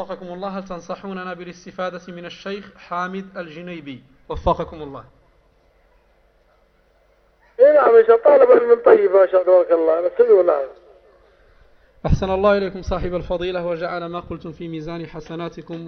وفقكم الله هل تنصحوننا بالاستفادة من الشيخ حامد الجنيبي؟ وفقكم الله. إي نعم إن شاء الله طالب من طيب ما شاء الله تبارك الله نسأله نعم أحسن الله إليكم صاحب الفضيلة وجعل ما قلتم في ميزان حسناتكم